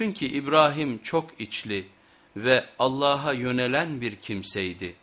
Çünkü İbrahim çok içli ve Allah'a yönelen bir kimseydi.